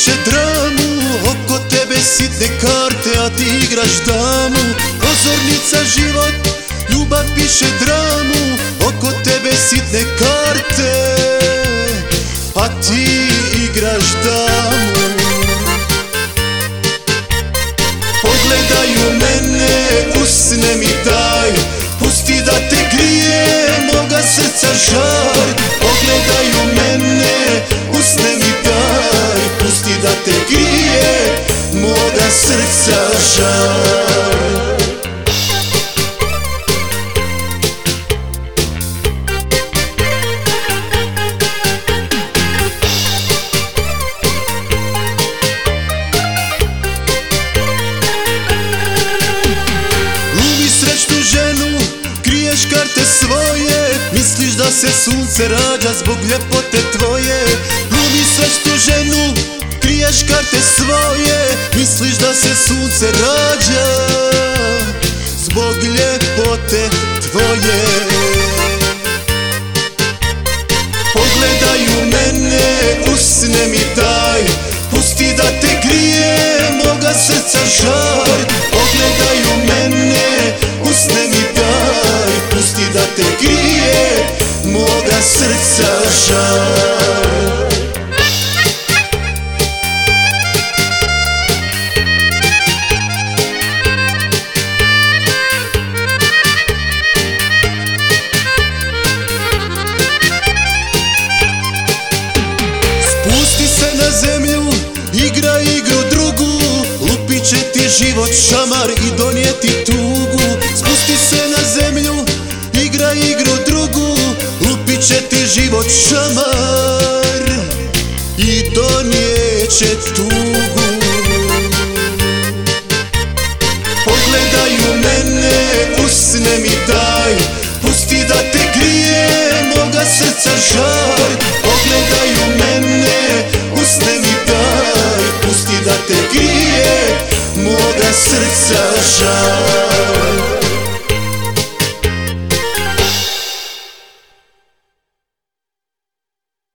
piše dramu Oko tebe sitne karte, a ti igraš damu. Pozornica život, ljubav piše dramu. Oko tebe sitne karte, a ti igraš damu. Pogledaj u mene, usne mi daj kriješ karte svoje Misliš da se sunce rađa zbog ljepote tvoje. Glumiš srećnu ženu, kriješ karte svoje Misliš da se sunce rađa zbog ljepote tvoje. Pogledaj u mene, usne mi daj Pusti da te grije moga srca žar. Pogledaj u mene, usne mi daj Pusti da te grije moga srca žar drugu Lupit će ti život šamar i donijeti tugu. Spusti se na zemlju, igra igru drugu Lupit će ti život šamar i donijet će tugu. Pogledaj u mene, usne mi daj Pusti da te grije moga srca žar moga srca žar